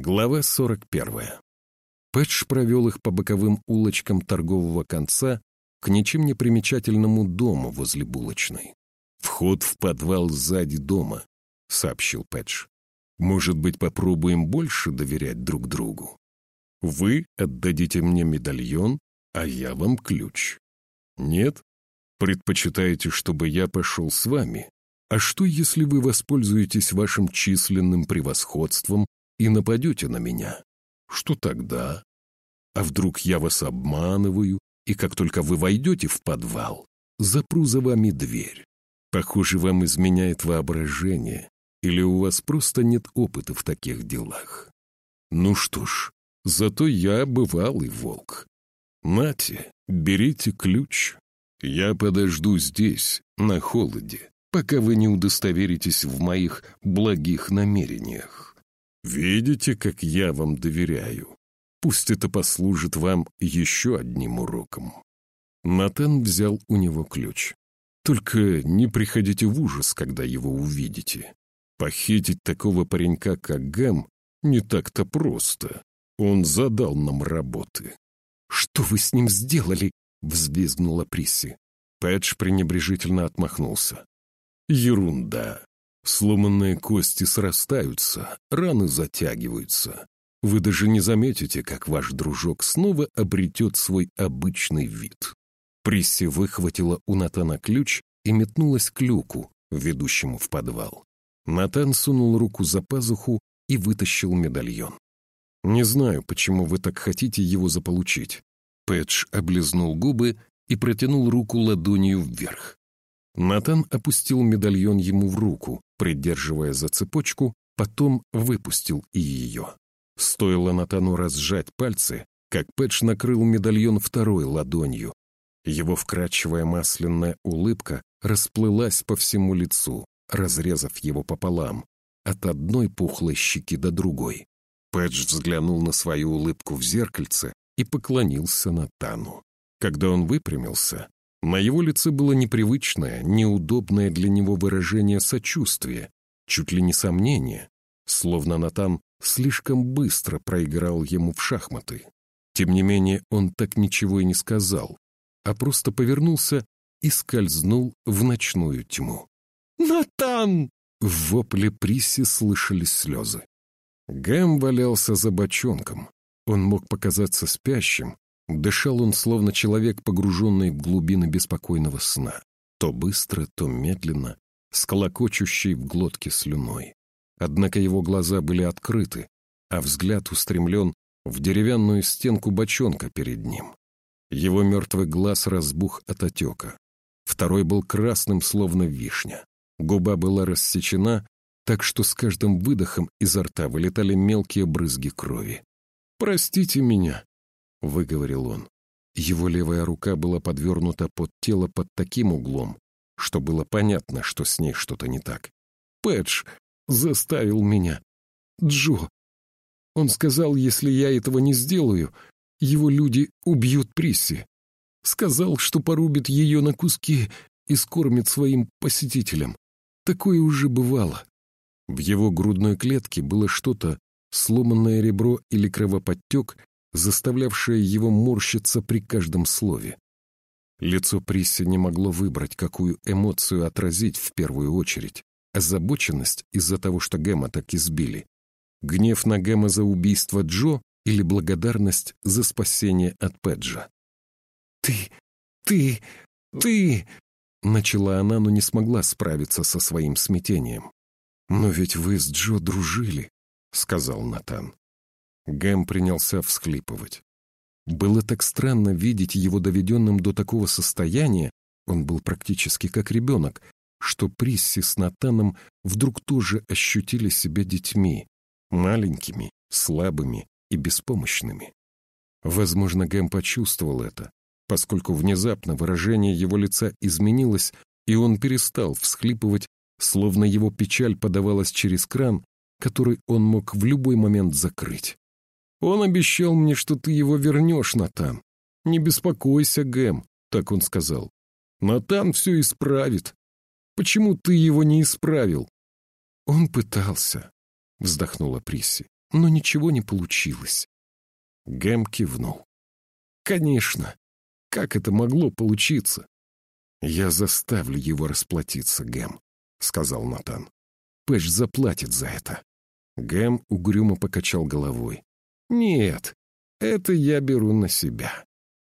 Глава 41. Пэтч провел их по боковым улочкам торгового конца к ничем не примечательному дому возле булочной. «Вход в подвал сзади дома», — сообщил Пэтч. «Может быть, попробуем больше доверять друг другу? Вы отдадите мне медальон, а я вам ключ. Нет? Предпочитаете, чтобы я пошел с вами? А что, если вы воспользуетесь вашим численным превосходством и нападете на меня, что тогда? А вдруг я вас обманываю, и как только вы войдете в подвал, запру за вами дверь? Похоже, вам изменяет воображение, или у вас просто нет опыта в таких делах. Ну что ж, зато я бывалый волк. Нате, берите ключ. Я подожду здесь, на холоде, пока вы не удостоверитесь в моих благих намерениях. Видите, как я вам доверяю? Пусть это послужит вам еще одним уроком. Натан взял у него ключ. Только не приходите в ужас, когда его увидите. Похитить такого паренька, как Гэм, не так-то просто. Он задал нам работы. «Что вы с ним сделали?» — взвизгнула Присси. Пэтч пренебрежительно отмахнулся. «Ерунда. Сломанные кости срастаются, раны затягиваются. Вы даже не заметите, как ваш дружок снова обретет свой обычный вид. Присси выхватила у Натана ключ и метнулась к люку, ведущему в подвал. Натан сунул руку за пазуху и вытащил медальон. «Не знаю, почему вы так хотите его заполучить». Пэтч облизнул губы и протянул руку ладонью вверх. Натан опустил медальон ему в руку, придерживая за цепочку, потом выпустил и ее. Стоило Натану разжать пальцы, как Пэтч накрыл медальон второй ладонью. Его вкрадчивая масляная улыбка расплылась по всему лицу, разрезав его пополам, от одной пухлой щеки до другой. Пэтч взглянул на свою улыбку в зеркальце и поклонился Натану. Когда он выпрямился, на его лице было непривычное, неудобное для него выражение сочувствия, чуть ли не сомнение, словно Натан слишком быстро проиграл ему в шахматы. Тем не менее, он так ничего и не сказал, а просто повернулся и скользнул в ночную тьму. «Натан!» В вопле Присси слышались слезы. Гэм валялся за бочонком. Он мог показаться спящим, Дышал он, словно человек, погруженный в глубины беспокойного сна, то быстро, то медленно, с колокочущей в глотке слюной. Однако его глаза были открыты, а взгляд устремлен в деревянную стенку бочонка перед ним. Его мертвый глаз разбух от отека. Второй был красным, словно вишня. Губа была рассечена, так что с каждым выдохом изо рта вылетали мелкие брызги крови. «Простите меня», — выговорил он. Его левая рука была подвернута под тело под таким углом, что было понятно, что с ней что-то не так. «Пэтч заставил меня. Джо. Он сказал, если я этого не сделаю, его люди убьют Присси. Сказал, что порубит ее на куски и скормит своим посетителям. Такое уже бывало». В его грудной клетке было что-то, сломанное ребро или кровоподтек, заставлявшая его морщиться при каждом слове. Лицо Присси не могло выбрать, какую эмоцию отразить в первую очередь. Озабоченность из-за того, что Гэма так избили. Гнев на Гэма за убийство Джо или благодарность за спасение от Педжа. «Ты, ты, ты...» Начала она, но не смогла справиться со своим смятением. «Но ведь вы с Джо дружили», — сказал Натан. Гэм принялся всхлипывать. Было так странно видеть его доведенным до такого состояния, он был практически как ребенок, что Присси с Натаном вдруг тоже ощутили себя детьми, маленькими, слабыми и беспомощными. Возможно, Гэм почувствовал это, поскольку внезапно выражение его лица изменилось, и он перестал всхлипывать, словно его печаль подавалась через кран, который он мог в любой момент закрыть. Он обещал мне, что ты его вернешь, Натан. Не беспокойся, Гэм, так он сказал. Натан все исправит. Почему ты его не исправил? Он пытался, вздохнула Присси. но ничего не получилось. Гэм кивнул. «Конечно. Как это могло получиться?» «Я заставлю его расплатиться, Гэм», — сказал Натан. «Пэш заплатит за это». Гэм угрюмо покачал головой. «Нет, это я беру на себя».